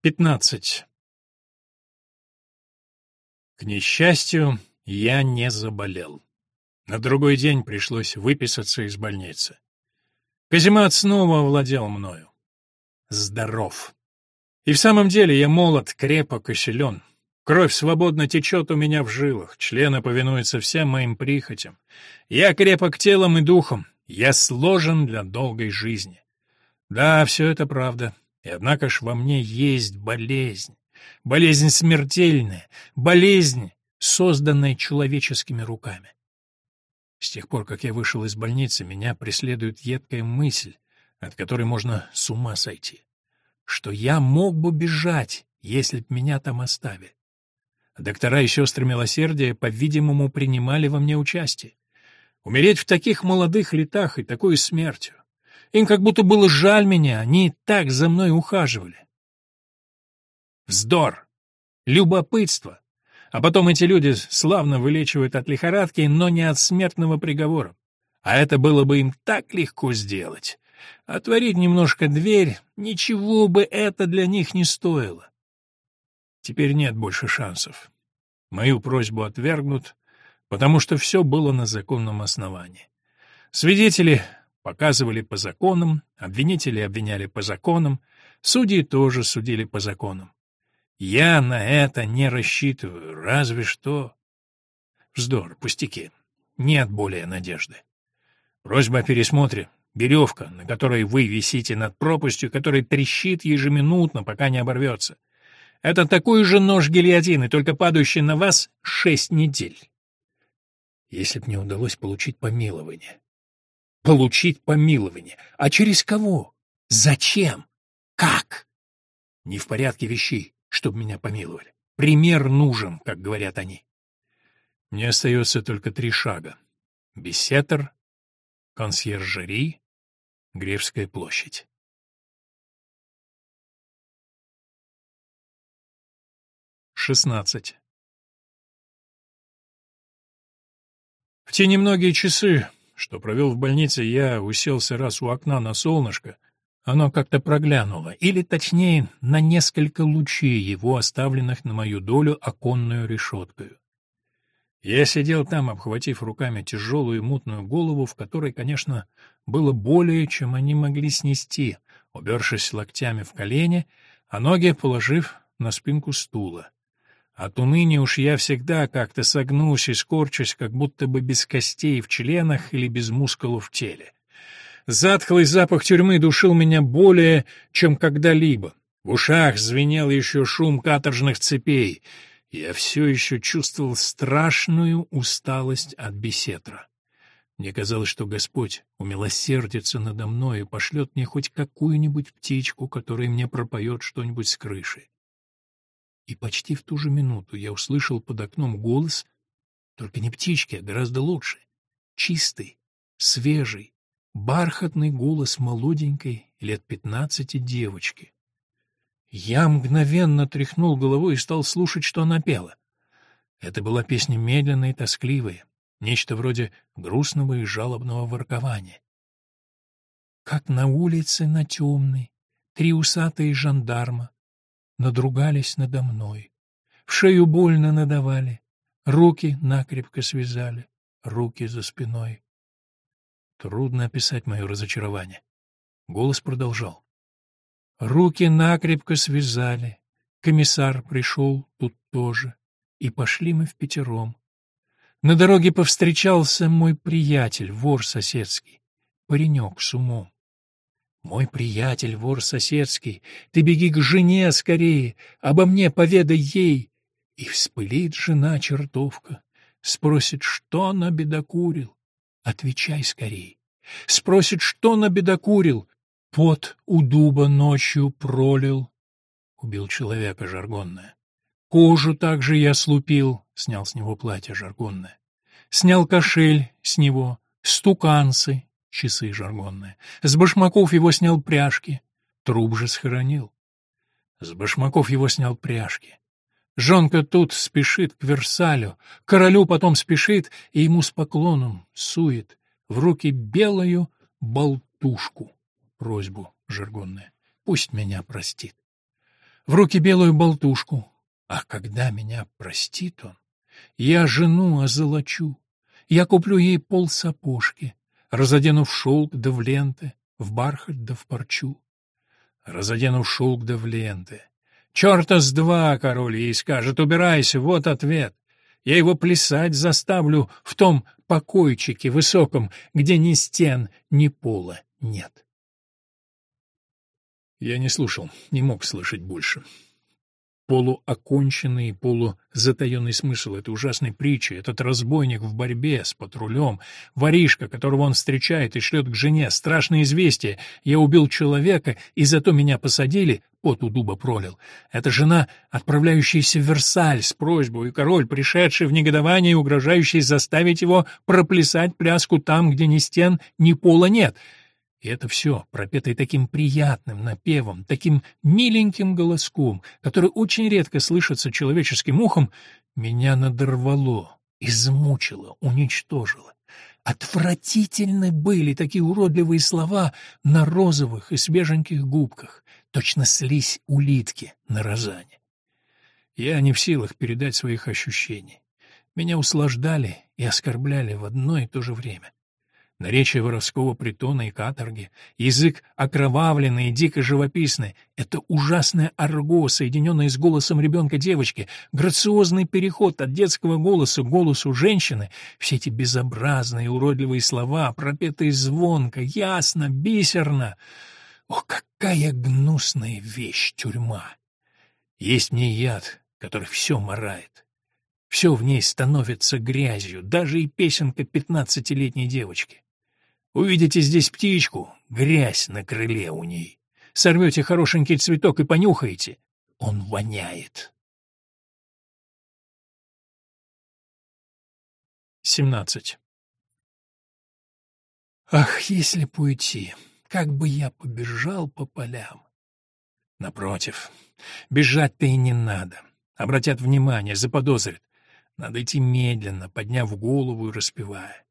15. К несчастью, я не заболел. На другой день пришлось выписаться из больницы. Казимат снова овладел мною. Здоров. И в самом деле я молод, крепок и силен. Кровь свободно течет у меня в жилах, члены повинуются всем моим прихотям. Я крепок телом и духом, я сложен для долгой жизни. Да, все это правда. И однако ж во мне есть болезнь. Болезнь смертельная, болезнь, созданная человеческими руками. С тех пор, как я вышел из больницы, меня преследует едкая мысль, от которой можно с ума сойти. Что я мог бы бежать, если б меня там оставили. Доктора и сестры милосердия, по-видимому, принимали во мне участие. Умереть в таких молодых летах и такой смертью. Им как будто было жаль меня, они так за мной ухаживали. Вздор! Любопытство! А потом эти люди славно вылечивают от лихорадки, но не от смертного приговора. А это было бы им так легко сделать. Отворить немножко дверь, ничего бы это для них не стоило. Теперь нет больше шансов. Мою просьбу отвергнут, потому что все было на законном основании. Свидетели показывали по законам, обвинители обвиняли по законам, судьи тоже судили по законам. Я на это не рассчитываю, разве что... Вздор, пустяки. Нет более надежды. Просьба о пересмотре. Веревка, на которой вы висите над пропастью, которая трещит ежеминутно, пока не оборвется. Это такой же нож гильотины, только падающий на вас шесть недель. Если б мне удалось получить помилование, Получить помилование. А через кого? Зачем? Как? Не в порядке вещей, чтобы меня помиловали. Пример нужен, как говорят они. Мне остается только три шага. Беседер, консьержери, Гревская площадь. Шестнадцать. В те немногие часы, что провел в больнице, я уселся раз у окна на солнышко, оно как-то проглянуло, или, точнее, на несколько лучей его, оставленных на мою долю оконную решеткою. Я сидел там, обхватив руками тяжелую мутную голову, в которой, конечно, было более, чем они могли снести, убершись локтями в колени, а ноги положив на спинку стула. От уныния уж я всегда как-то согнусь и скорчусь, как будто бы без костей в членах или без мускулов в теле. Затхлый запах тюрьмы душил меня более, чем когда-либо. В ушах звенел еще шум каторжных цепей. Я все еще чувствовал страшную усталость от беседра. Мне казалось, что Господь умилосердится надо мной и пошлет мне хоть какую-нибудь птичку, которая мне пропоет что-нибудь с крыши. И почти в ту же минуту я услышал под окном голос, только не птички, а гораздо лучше, чистый, свежий, бархатный голос молоденькой, лет пятнадцати девочки. Я мгновенно тряхнул головой и стал слушать, что она пела. Это была песня медленная и тоскливая, нечто вроде грустного и жалобного воркования. Как на улице на темной, три усатые жандарма, надругались надо мной. В шею больно надавали, руки накрепко связали, руки за спиной. Трудно описать мое разочарование. Голос продолжал. Руки накрепко связали, комиссар пришел тут тоже, и пошли мы в пятером. На дороге повстречался мой приятель, вор соседский, паренек с умом. Мой приятель, вор соседский, ты беги к жене скорее, обо мне поведай ей. И вспылит жена чертовка, спросит, что набедокурил. Отвечай скорей. Спросит, что набедокурил. Пот у дуба ночью пролил. Убил человека жаргонное. Кожу также я слупил, снял с него платье жаргонное. Снял кошель с него, стуканцы, часы жаргонные. С башмаков его снял пряжки, труп же схоронил. С башмаков его снял пряжки. Жонка тут спешит к Версалю, королю потом спешит и ему с поклоном сует в руки белую болтушку, просьбу жаргонная, пусть меня простит. в руки белую болтушку. А когда меня простит он, я жену озолочу, я куплю ей пол сапожки, разодену в шелк да в ленты, в бархат да в парчу. Разодену в шелк да в ленты. Черта с два, король ей скажет, убирайся, вот ответ. Я его плясать заставлю в том покойчике высоком, где ни стен, ни пола нет. Я не слушал, не мог слышать больше полуоконченный, полузатаенный смысл этой ужасной притчи, этот разбойник в борьбе с патрулем, воришка, которого он встречает и шлет к жене, страшное известие. «Я убил человека, и зато меня посадили», пот у дуба пролил. Это жена, отправляющаяся в Версаль с просьбой, и король, пришедший в негодование и угрожающий заставить его проплясать пляску там, где ни стен, ни пола нет — и это все, пропетое таким приятным напевом, таким миленьким голоском, который очень редко слышится человеческим ухом, меня надорвало, измучило, уничтожило. Отвратительны были такие уродливые слова на розовых и свеженьких губках, точно слизь улитки на розане. Я не в силах передать своих ощущений. Меня услаждали и оскорбляли в одно и то же время наречие воровского притона и каторги, язык окровавленный и дико живописный, это ужасное арго, соединенное с голосом ребенка-девочки, грациозный переход от детского голоса к голосу женщины, все эти безобразные уродливые слова, пропетые звонко, ясно, бисерно. О, какая гнусная вещь тюрьма! Есть мне яд, который все морает. Все в ней становится грязью, даже и песенка пятнадцатилетней девочки. Увидите здесь птичку, грязь на крыле у ней. Сорвете хорошенький цветок и понюхаете. Он воняет. 17. Ах, если б уйти, как бы я побежал по полям. Напротив, бежать-то и не надо. Обратят внимание, заподозрят. Надо идти медленно, подняв голову и распевая.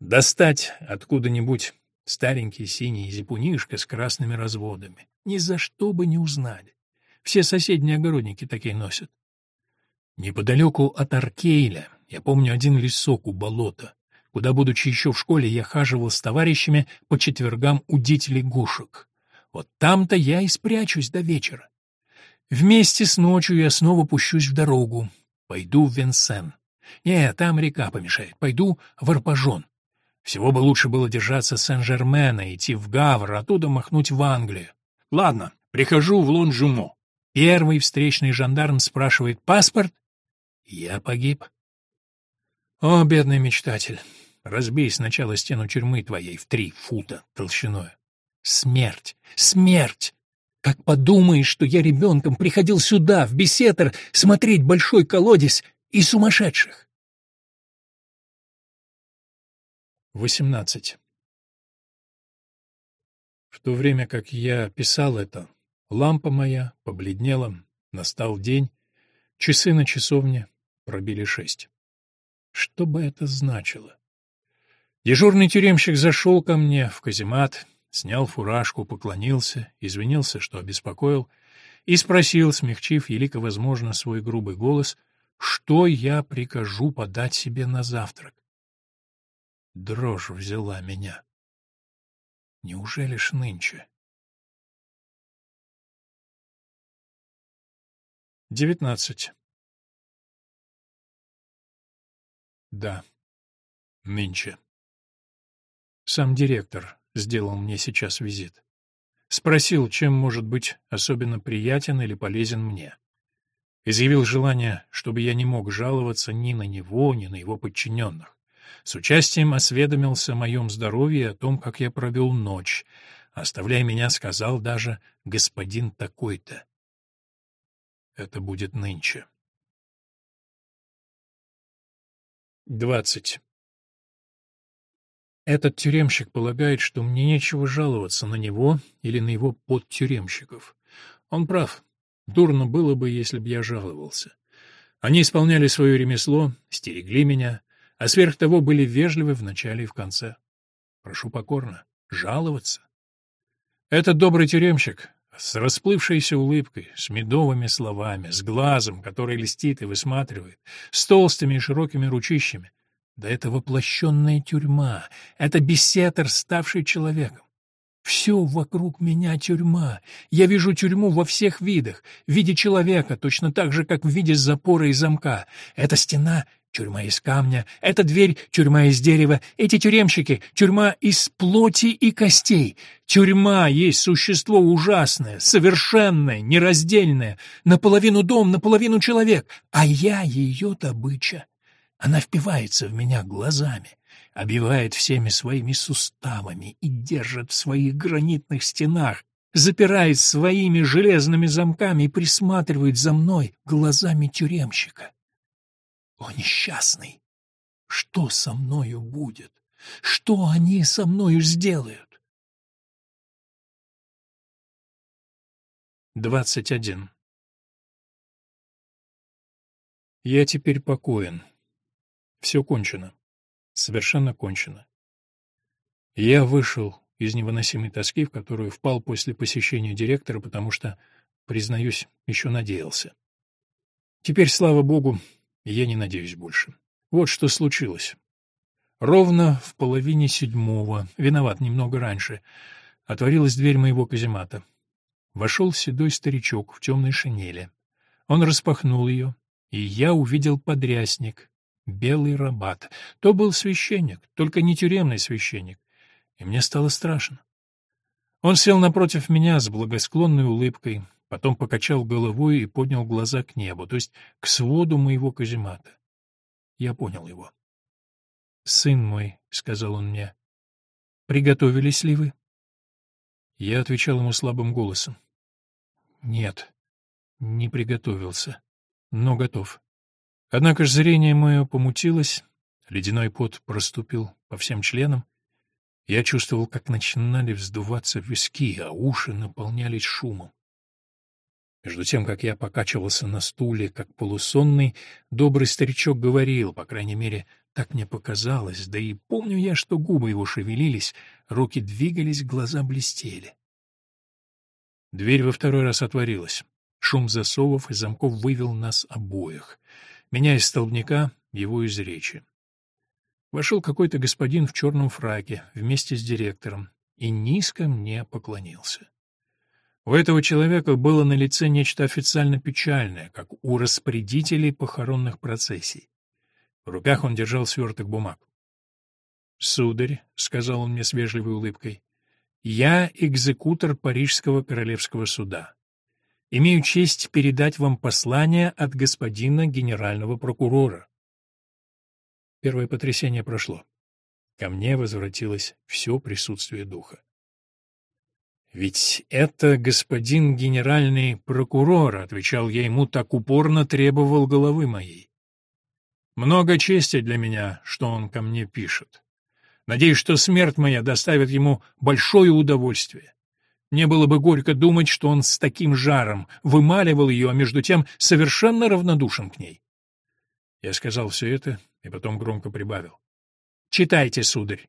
Достать откуда-нибудь старенький синий зипунишка с красными разводами. Ни за что бы не узнали. Все соседние огородники такие носят. Неподалеку от Аркейля я помню один лесок у болота, куда, будучи еще в школе, я хаживал с товарищами по четвергам удить лягушек. Вот там-то я и спрячусь до вечера. Вместе с ночью я снова пущусь в дорогу. Пойду в Венсен. Не, там река помешает. Пойду в Арпажон. Всего бы лучше было держаться Сен-Жермена, идти в Гавр, оттуда махнуть в Англию. Ладно, прихожу в Лонжумо. Первый встречный жандарм спрашивает «Паспорт?» Я погиб. О, бедный мечтатель, разбей сначала стену тюрьмы твоей в три фута толщиной. Смерть! Смерть! Как подумаешь, что я ребенком приходил сюда, в беседер, смотреть большой колодец и сумасшедших. 18. В то время как я писал это, лампа моя побледнела, настал день, часы на часовне пробили шесть. Что бы это значило? Дежурный тюремщик зашел ко мне в каземат, снял фуражку, поклонился, извинился, что обеспокоил, и спросил, смягчив елико возможно свой грубый голос, что я прикажу подать себе на завтрак. Дрожь взяла меня. Неужели ж нынче? Девятнадцать. Да, нынче. Сам директор сделал мне сейчас визит. Спросил, чем может быть особенно приятен или полезен мне. Изъявил желание, чтобы я не мог жаловаться ни на него, ни на его подчиненных. С участием осведомился о моем здоровье и о том, как я провел ночь. Оставляя меня, сказал даже «господин такой-то». Это будет нынче. Двадцать. Этот тюремщик полагает, что мне нечего жаловаться на него или на его подтюремщиков. Он прав. Дурно было бы, если б я жаловался. Они исполняли свое ремесло, стерегли меня, а сверх того были вежливы в начале и в конце. Прошу покорно, жаловаться. Этот добрый тюремщик с расплывшейся улыбкой, с медовыми словами, с глазом, который льстит и высматривает, с толстыми и широкими ручищами. Да это воплощенная тюрьма, это беседер, ставший человеком. Все вокруг меня тюрьма. Я вижу тюрьму во всех видах, в виде человека, точно так же, как в виде запора и замка. Эта стена — тюрьма из камня, эта дверь — тюрьма из дерева, эти тюремщики — тюрьма из плоти и костей. Тюрьма есть существо ужасное, совершенное, нераздельное, наполовину дом, наполовину человек, а я ее добыча. Она впивается в меня глазами, обивает всеми своими суставами и держит в своих гранитных стенах, запирает своими железными замками и присматривает за мной глазами тюремщика. О, несчастный! Что со мною будет? Что они со мною сделают? Двадцать один. Я теперь покоен. Все кончено. Совершенно кончено. Я вышел из невыносимой тоски, в которую впал после посещения директора, потому что, признаюсь, еще надеялся. Теперь, слава богу, я не надеюсь больше. Вот что случилось. Ровно в половине седьмого, виноват немного раньше, отворилась дверь моего каземата. Вошел седой старичок в темной шинели. Он распахнул ее, и я увидел подрясник, белый рабат. То был священник, только не тюремный священник. И мне стало страшно. Он сел напротив меня с благосклонной улыбкой, потом покачал головой и поднял глаза к небу, то есть к своду моего каземата. Я понял его. «Сын мой», — сказал он мне, — «приготовились ли вы?» Я отвечал ему слабым голосом. «Нет, не приготовился, но готов». Однако ж зрение мое помутилось, ледяной пот проступил по всем членам. Я чувствовал, как начинали вздуваться виски, а уши наполнялись шумом. Между тем, как я покачивался на стуле, как полусонный, добрый старичок говорил, по крайней мере, так мне показалось, да и помню я, что губы его шевелились, руки двигались, глаза блестели. Дверь во второй раз отворилась. Шум засовов и замков вывел нас обоих меня из столбняка, его из речи. Вошел какой-то господин в черном фраке вместе с директором и низко мне поклонился. У этого человека было на лице нечто официально печальное, как у распорядителей похоронных процессий. В руках он держал сверток бумаг. «Сударь», — сказал он мне с вежливой улыбкой, — «я экзекутор Парижского королевского суда. Имею честь передать вам послание от господина генерального прокурора. Первое потрясение прошло. Ко мне возвратилось все присутствие духа. «Ведь это господин генеральный прокурор», — отвечал я ему, так упорно требовал головы моей. «Много чести для меня, что он ко мне пишет. Надеюсь, что смерть моя доставит ему большое удовольствие. Мне было бы горько думать, что он с таким жаром вымаливал ее, а между тем совершенно равнодушен к ней. Я сказал все это и потом громко прибавил. «Читайте, сударь».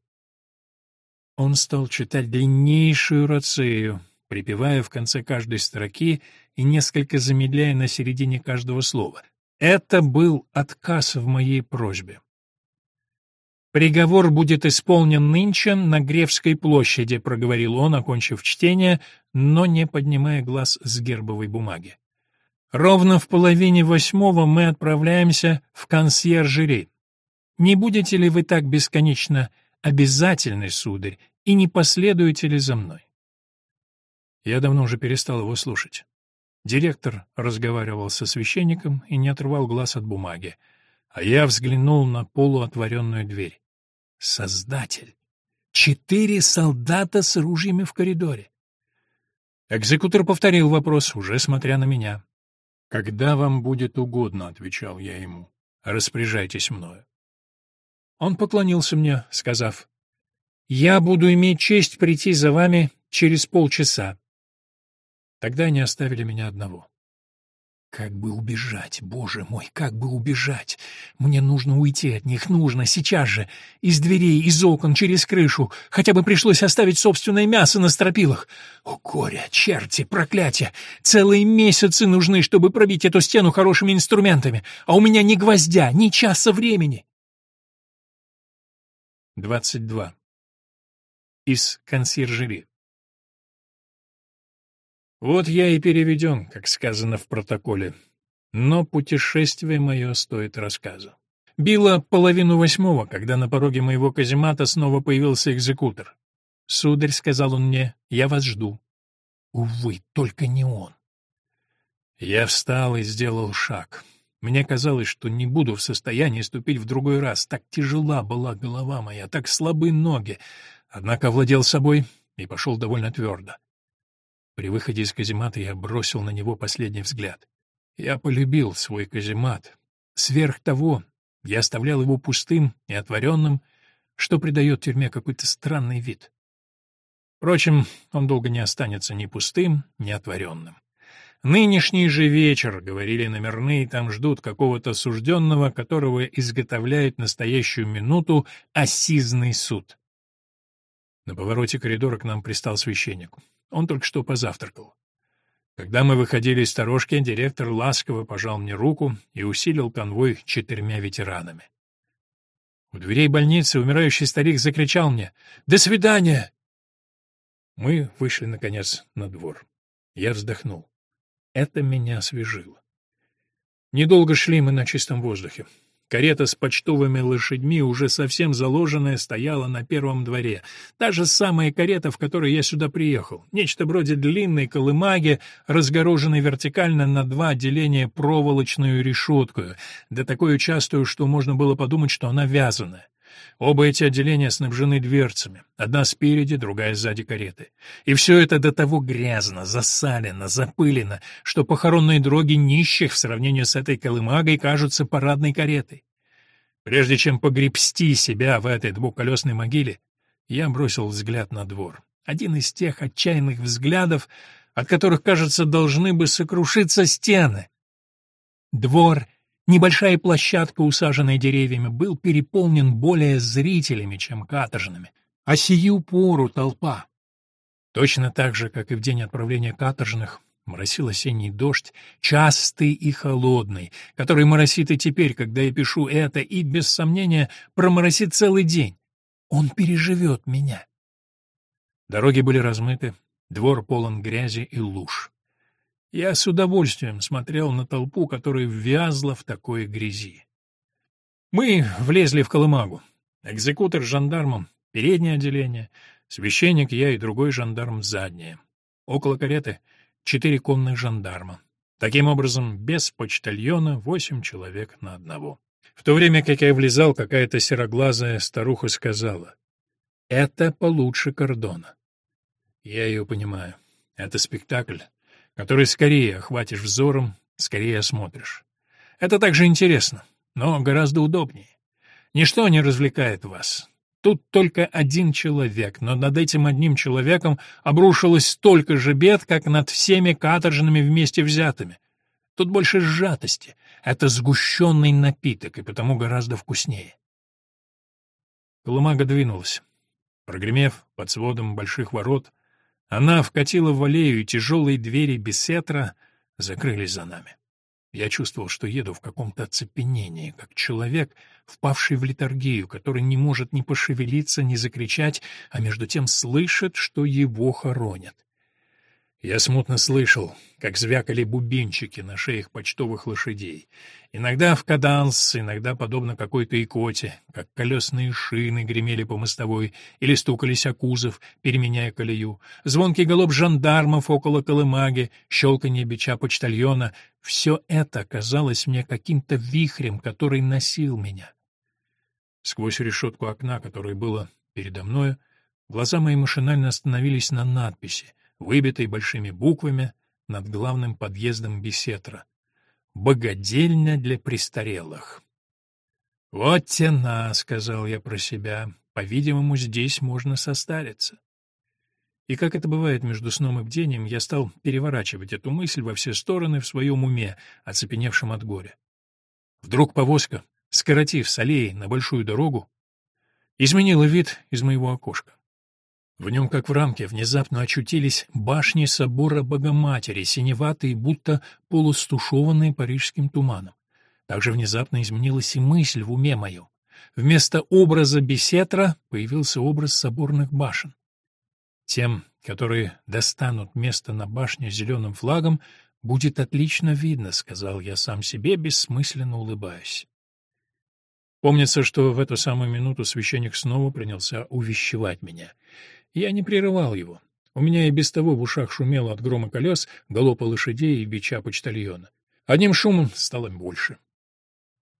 Он стал читать длиннейшую рацею, припевая в конце каждой строки и несколько замедляя на середине каждого слова. Это был отказ в моей просьбе. «Приговор будет исполнен нынче на Гревской площади», — проговорил он, окончив чтение, но не поднимая глаз с гербовой бумаги. «Ровно в половине восьмого мы отправляемся в консьержери. Не будете ли вы так бесконечно обязательны, сударь, и не последуете ли за мной?» Я давно уже перестал его слушать. Директор разговаривал со священником и не отрывал глаз от бумаги, а я взглянул на полуотворенную дверь. Создатель. Четыре солдата с ружьями в коридоре. Экзекутор повторил вопрос, уже смотря на меня. «Когда вам будет угодно», — отвечал я ему, — «распоряжайтесь мною». Он поклонился мне, сказав, «Я буду иметь честь прийти за вами через полчаса». Тогда они оставили меня одного. Как бы убежать, боже мой, как бы убежать? Мне нужно уйти от них, нужно, сейчас же. Из дверей, из окон, через крышу. Хотя бы пришлось оставить собственное мясо на стропилах. О, горе, черти, проклятие! Целые месяцы нужны, чтобы пробить эту стену хорошими инструментами. А у меня ни гвоздя, ни часа времени. 22. Из консьержери. Вот я и переведен, как сказано в протоколе. Но путешествие мое стоит рассказа. Било половину восьмого, когда на пороге моего каземата снова появился экзекутор. «Сударь», — сказал он мне, — «я вас жду». Увы, только не он. Я встал и сделал шаг. Мне казалось, что не буду в состоянии ступить в другой раз. Так тяжела была голова моя, так слабы ноги. Однако владел собой и пошел довольно твердо. При выходе из каземата я бросил на него последний взгляд. Я полюбил свой каземат. Сверх того, я оставлял его пустым и отворенным, что придает тюрьме какой-то странный вид. Впрочем, он долго не останется ни пустым, ни отворенным. Нынешний же вечер, говорили номерные, там ждут какого-то осужденного, которого изготовляют настоящую минуту осизный суд. На повороте коридора к нам пристал священник. Он только что позавтракал. Когда мы выходили из сторожки, директор ласково пожал мне руку и усилил конвой четырьмя ветеранами. У дверей больницы умирающий старик закричал мне «До свидания!». Мы вышли, наконец, на двор. Я вздохнул. Это меня освежило. Недолго шли мы на чистом воздухе. Карета с почтовыми лошадьми, уже совсем заложенная, стояла на первом дворе. Та же самая карета, в которой я сюда приехал. Нечто вроде длинной колымаги, разгороженной вертикально на два отделения проволочную решетку, да такую частую, что можно было подумать, что она вязаная. Оба эти отделения снабжены дверцами, одна спереди, другая сзади кареты. И все это до того грязно, засалено, запылено, что похоронные дроги нищих в сравнении с этой колымагой кажутся парадной каретой. Прежде чем погребсти себя в этой двухколесной могиле, я бросил взгляд на двор. Один из тех отчаянных взглядов, от которых, кажется, должны бы сокрушиться стены. Двор — Небольшая площадка, усаженная деревьями, был переполнен более зрителями, чем каторжными, а сию пору толпа. Точно так же, как и в день отправления каторжных, моросил осенний дождь, частый и холодный, который моросит и теперь, когда я пишу это, и, без сомнения, проморосит целый день. Он переживет меня. Дороги были размыты, двор полон грязи и луж. Я с удовольствием смотрел на толпу, которая ввязла в такой грязи. Мы влезли в Колымагу. Экзекутор с жандармом — переднее отделение, священник, я и другой жандарм — заднее. Около кареты — четыре конных жандарма. Таким образом, без почтальона восемь человек на одного. В то время, как я влезал, какая-то сероглазая старуха сказала, «Это получше кордона». Я ее понимаю. Это спектакль, который скорее охватишь взором, скорее осмотришь. Это также интересно, но гораздо удобнее. Ничто не развлекает вас. Тут только один человек, но над этим одним человеком обрушилось столько же бед, как над всеми каторжными вместе взятыми. Тут больше сжатости. Это сгущенный напиток, и потому гораздо вкуснее. Колымага двинулась. Прогремев под сводом больших ворот, она вкатила в аллею, и тяжелые двери бесетра закрылись за нами. Я чувствовал, что еду в каком-то оцепенении, как человек, впавший в литургию, который не может ни пошевелиться, ни закричать, а между тем слышит, что его хоронят. Я смутно слышал, как звякали бубенчики на шеях почтовых лошадей. Иногда в каданс, иногда подобно какой-то икоте, как колесные шины гремели по мостовой или стукались о кузов, переменяя колею. Звонкий голоб жандармов около колымаги, щелканье бича почтальона — все это казалось мне каким-то вихрем, который носил меня. Сквозь решетку окна, которое было передо мною, глаза мои машинально остановились на надписи — выбитой большими буквами над главным подъездом беседра. «Богадельня для престарелых». «Вот тена», — сказал я про себя, — «по-видимому, здесь можно состариться». И как это бывает между сном и бдением, я стал переворачивать эту мысль во все стороны в своем уме, оцепеневшем от горя. Вдруг повозка, скоротив с аллеи на большую дорогу, изменила вид из моего окошка. В нем, как в рамке, внезапно очутились башни собора Богоматери, синеватые, будто полустушеванные парижским туманом. Также внезапно изменилась и мысль в уме моем. Вместо образа бесетра появился образ соборных башен. Тем, которые достанут место на башне зеленым флагом, будет отлично видно, — сказал я сам себе, бессмысленно улыбаясь. Помнится, что в эту самую минуту священник снова принялся увещевать меня. Я не прерывал его. У меня и без того в ушах шумело от грома колес, галопа лошадей и бича почтальона. Одним шумом стало больше.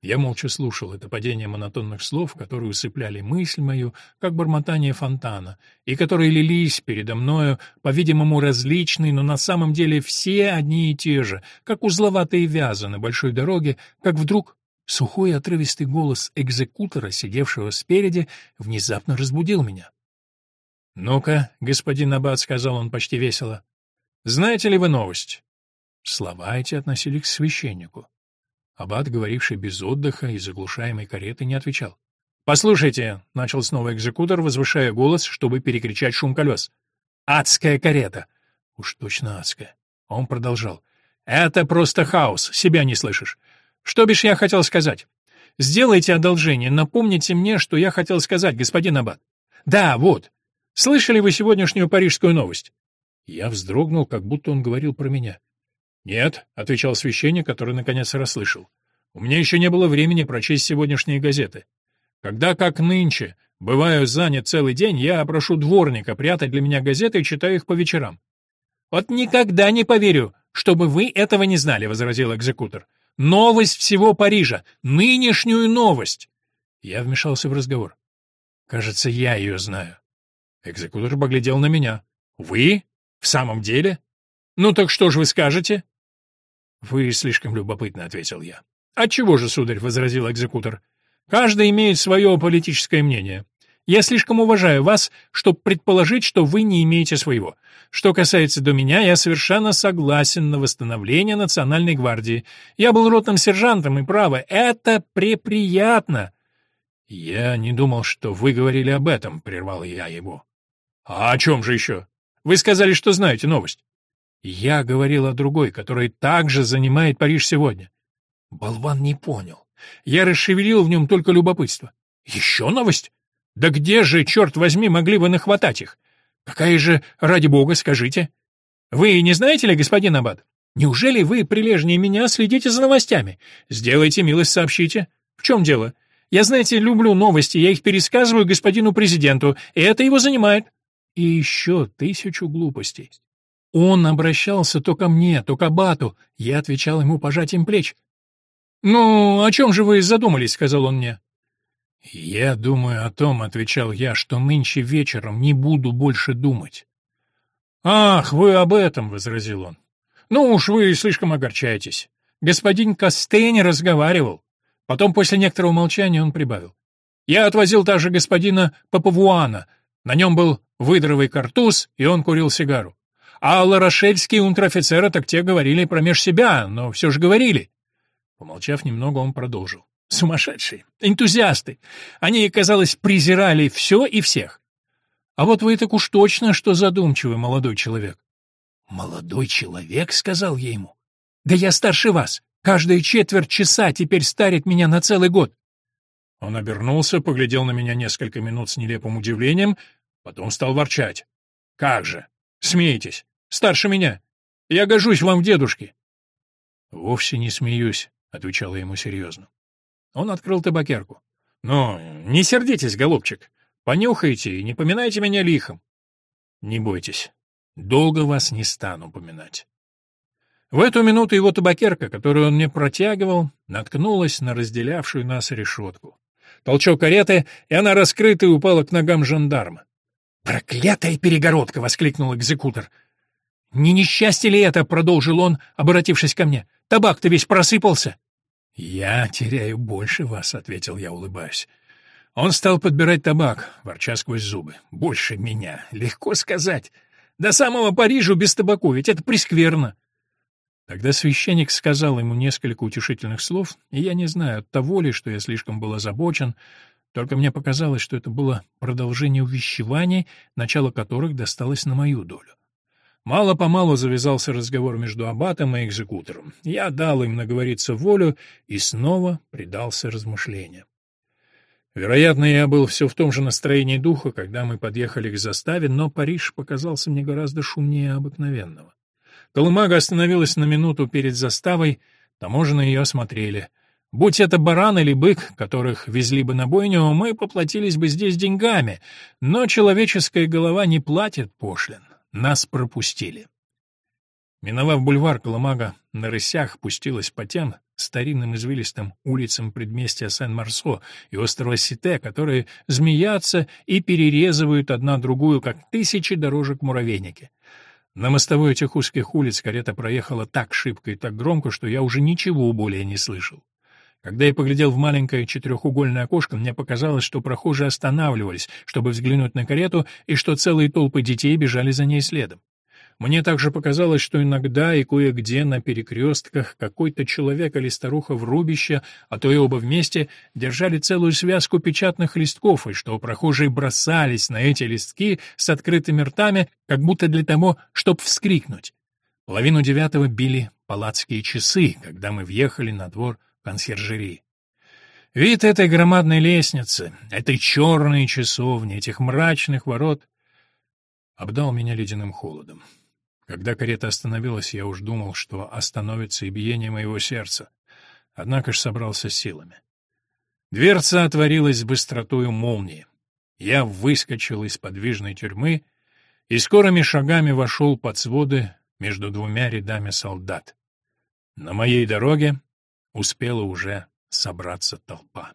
Я молча слушал это падение монотонных слов, которые усыпляли мысль мою, как бормотание фонтана, и которые лились передо мною, по-видимому, различные, но на самом деле все одни и те же, как узловатые вязы на большой дороге, как вдруг сухой отрывистый голос экзекутора, сидевшего спереди, внезапно разбудил меня. «Ну-ка, господин Аббат», — сказал он почти весело, — «знаете ли вы новость?» Слова эти относились к священнику. Аббат, говоривший без отдыха и заглушаемой кареты, не отвечал. «Послушайте», — начал снова экзекутор, возвышая голос, чтобы перекричать шум колес. «Адская карета!» «Уж точно адская». Он продолжал. «Это просто хаос, себя не слышишь. Что бишь я хотел сказать? Сделайте одолжение, напомните мне, что я хотел сказать, господин Аббат. Да, вот. Слышали вы сегодняшнюю парижскую новость?» Я вздрогнул, как будто он говорил про меня. «Нет», — отвечал священник, который наконец расслышал. «У меня еще не было времени прочесть сегодняшние газеты. Когда, как нынче, бываю занят целый день, я прошу дворника прятать для меня газеты и читаю их по вечерам». «Вот никогда не поверю, чтобы вы этого не знали», — возразил экзекутор. «Новость всего Парижа! Нынешнюю новость!» Я вмешался в разговор. «Кажется, я ее знаю». Экзекутор поглядел на меня. «Вы? В самом деле? Ну так что же вы скажете?» «Вы слишком любопытно», — ответил я. «Отчего же, сударь?» — возразил экзекутор. «Каждый имеет свое политическое мнение. Я слишком уважаю вас, чтобы предположить, что вы не имеете своего. Что касается до меня, я совершенно согласен на восстановление Национальной гвардии. Я был ротным сержантом, и право, это преприятно». «Я не думал, что вы говорили об этом», — прервал я его. «А о чем же еще? Вы сказали, что знаете новость». Я говорил о другой, которая также занимает Париж сегодня. Болван не понял. Я расшевелил в нем только любопытство. Еще новость? Да где же, черт возьми, могли вы нахватать их? Какая же, ради бога, скажите? Вы не знаете ли, господин Аббат? Неужели вы, прилежнее меня, следите за новостями? Сделайте милость, сообщите. В чем дело? Я, знаете, люблю новости, я их пересказываю господину президенту, и это его занимает. И еще тысячу глупостей. Он обращался то ко мне, то к Абату, я отвечал ему пожатием плеч. «Ну, о чем же вы задумались?» — сказал он мне. «Я думаю о том», — отвечал я, — «что нынче вечером не буду больше думать». «Ах, вы об этом», — возразил он. «Ну уж вы слишком огорчаетесь. Господин Костейн разговаривал». Потом, после некоторого молчания, он прибавил. «Я отвозил также господина Папавуана. На нем был выдровый картуз, и он курил сигару. А ларошельские унтер-офицеры так те говорили промеж себя, но все же говорили. Помолчав немного, он продолжил. Сумасшедшие, энтузиасты. Они, казалось, презирали все и всех. А вот вы так уж точно, что задумчивый молодой человек. «Молодой человек?» — сказал я ему. «Да я старше вас. Каждая четверть часа теперь старит меня на целый год». Он обернулся, поглядел на меня несколько минут с нелепым удивлением, потом стал ворчать. «Как же? Смеетесь? Старше меня. Я гожусь вам в дедушке. Вовсе не смеюсь, отвечала ему серьезно. Он открыл табакерку. Ну, не сердитесь, голубчик. Понюхайте и не поминайте меня лихом. Не бойтесь. Долго вас не стану поминать. В эту минуту его табакерка, которую он мне протягивал, наткнулась на разделявшую нас решетку. Толчок кареты, и она раскрыта и упала к ногам жандарма. «Проклятая перегородка!» — воскликнул экзекутор. «Не несчастье ли это?» — продолжил он, обратившись ко мне. «Табак-то весь просыпался». «Я теряю больше вас», — ответил я, улыбаясь. Он стал подбирать табак, ворча сквозь зубы. «Больше меня. Легко сказать. До самого Парижа без табаку, ведь это прескверно. Тогда священник сказал ему несколько утешительных слов, и я не знаю, от того ли, что я слишком был озабочен, только мне показалось, что это было продолжение увещеваний, начало которых досталось на мою долю. Мало-помалу завязался разговор между аббатом и экзекутором. Я дал им наговориться волю и снова предался размышлениям. Вероятно, я был все в том же настроении духа, когда мы подъехали к заставе, но Париж показался мне гораздо шумнее обыкновенного. Колымага остановилась на минуту перед заставой, таможенные ее осмотрели. Будь это баран или бык, которых везли бы на бойню, мы поплатились бы здесь деньгами, но человеческая голова не платит пошлин. Нас пропустили. Миновав бульвар, Коломага на рысях пустилась по тем старинным извилистым улицам предместья Сен-Марсо и острова Сите, которые змеятся и перерезывают одна другую, как тысячи дорожек муравейники. На мостовой этих узких улиц карета проехала так шибко и так громко, что я уже ничего более не слышал. Когда я поглядел в маленькое четырехугольное окошко, мне показалось, что прохожие останавливались, чтобы взглянуть на карету, и что целые толпы детей бежали за ней следом. Мне также показалось, что иногда и кое-где на перекрестках какой-то человек или старуха в рубище, а то и оба вместе, держали целую связку печатных листков, и что прохожие бросались на эти листки с открытыми ртами, как будто для того, чтобы вскрикнуть. Половину девятого били палацкие часы, когда мы въехали на двор консьержерии. Вид этой громадной лестницы, этой черной часовни, этих мрачных ворот обдал меня ледяным холодом. Когда карета остановилась, я уж думал, что остановится и биение моего сердца. Однако ж собрался силами. Дверца отворилась с быстротою молнии. Я выскочил из подвижной тюрьмы и скорыми шагами вошел под своды между двумя рядами солдат. На моей дороге успела уже собраться толпа.